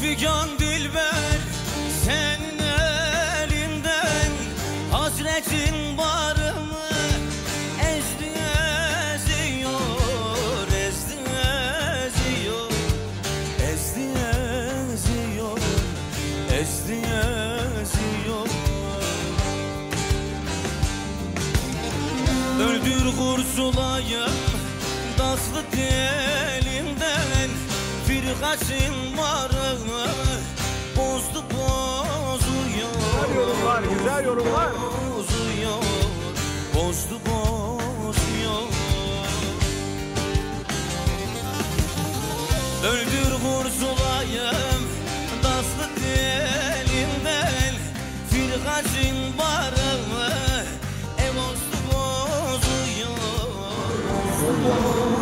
figan dilber senin elinden Hasretin barımı ezdi eziyor Ezdi eziyor Ezdi eziyor Ezdi eziyor. Öldür kursulayım Daslı elinden Firkaçın varını Bozdu bozuyor. Güzel yorumlar, güzel yorumlar. Bozuyor Bozdu bozuyor. Öldür kursulayım Daslı elinden Firkaçın varını E bozdu bozuyor. Bozuyor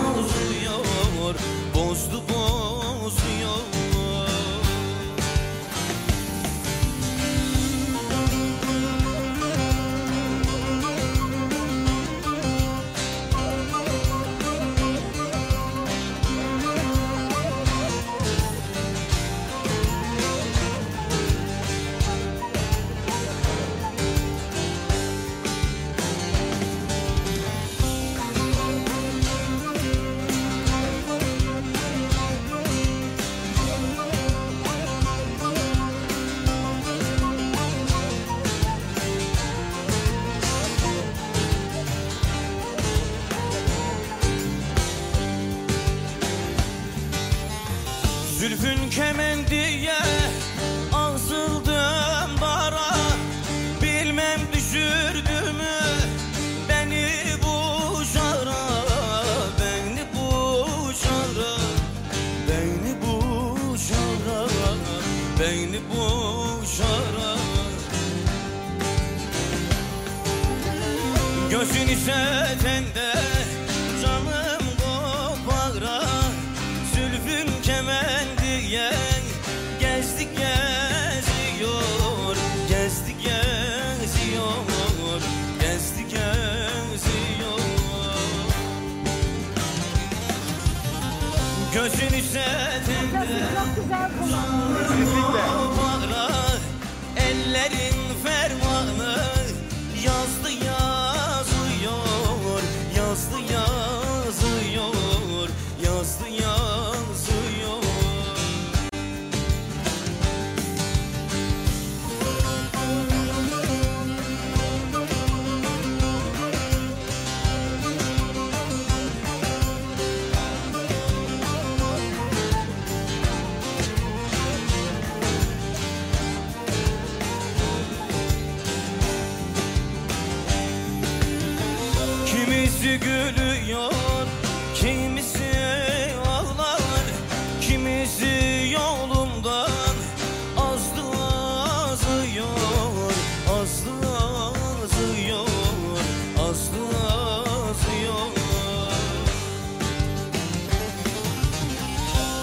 Zülfün kemendiye asıldım bara. Bilmem düşürdü mü beni bu şara Beni bu şara Beni bu şara Beni bu şara Gözün setende canım Kimisi gülüyor, kimisi ağlar Kimisi yolundan. Azdı azıyor Azdı azıyor, azdı azıyor.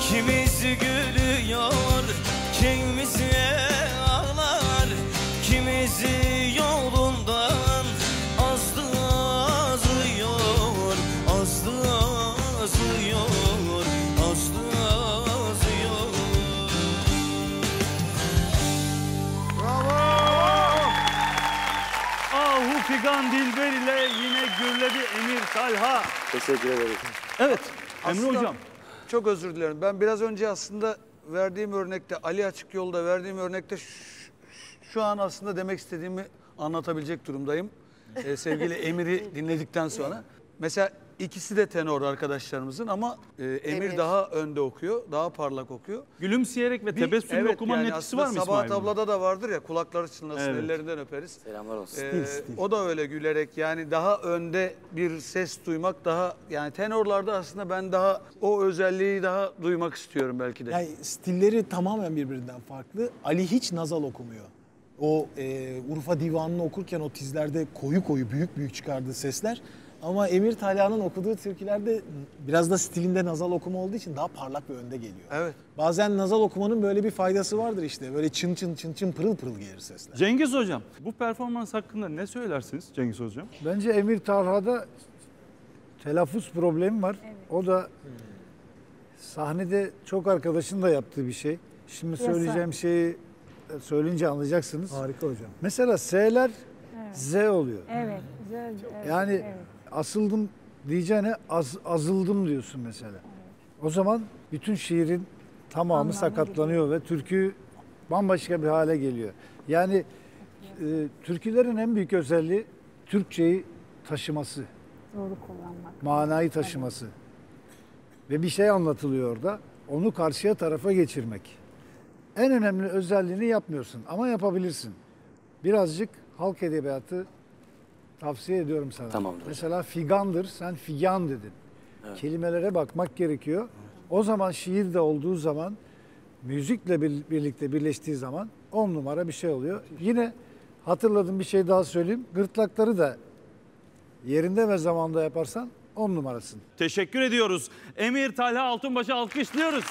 Kimisi gülüyor, kimisi ağlar Figan Dilber ile yine gürledi Emir Talha. Teşekkür ederim. Evet Emre Aslında- Hocam. Çok özür dilerim. Ben biraz önce aslında verdiğim örnekte Ali Açık Yolda verdiğim örnekte şu, şu an aslında demek istediğimi anlatabilecek durumdayım. Ee, sevgili Emir'i dinledikten sonra. Mesela ikisi de tenor arkadaşlarımızın ama e, Emir, Emir. daha önde okuyor, daha parlak okuyor. Gülümseyerek ve tebessümle evet, okumanın yani etkisi var mı Sabah İsmail? Bey? tablada da vardır ya kulakları çınlasın Evet. ellerinden öperiz. Selamlar olsun. Ee, o da öyle gülerek yani daha önde bir ses duymak daha yani tenorlarda aslında ben daha o özelliği daha duymak istiyorum belki de. Yani stilleri tamamen birbirinden farklı. Ali hiç nazal okumuyor. O e, Urfa Divanı'nı okurken o tizlerde koyu koyu büyük büyük çıkardığı sesler. Ama Emir Talha'nın okuduğu türkülerde biraz da stilinde nazal okuma olduğu için daha parlak ve önde geliyor. Evet. Bazen nazal okumanın böyle bir faydası vardır işte. Böyle çın çın çın çın pırıl pırıl gelir sesler. Cengiz Hocam bu performans hakkında ne söylersiniz Cengiz Hocam? Bence Emir Talha'da telaffuz problemi var. O da sahnede çok arkadaşın da yaptığı bir şey. Şimdi söyleyeceğim şeyi e, söyleyince anlayacaksınız. Harika hocam. Mesela S'ler Z oluyor. Evet. Güzel. evet, Yani evet. Asıldım diyeceğine az, azıldım diyorsun mesela. O zaman bütün şiirin tamamı Anlamı sakatlanıyor ve türkü bambaşka bir hale geliyor. Yani e, türkülerin en büyük özelliği Türkçeyi taşıması, Doğru kullanmak. manayı taşıması. Ve bir şey anlatılıyor orada, onu karşıya tarafa geçirmek. En önemli özelliğini yapmıyorsun ama yapabilirsin. Birazcık halk edebiyatı tavsiye ediyorum sana. Tamamdır hocam. Mesela figandır, sen figan dedin. Kelimelere bakmak gerekiyor. O zaman şiir de olduğu zaman, müzikle bir- birlikte birleştiği zaman on numara bir şey oluyor. Yine hatırladığım bir şey daha söyleyeyim. Gırtlakları da yerinde ve zamanda yaparsan on numarasın. Teşekkür ediyoruz. Emir Talha Altunbaş'ı alkışlıyoruz.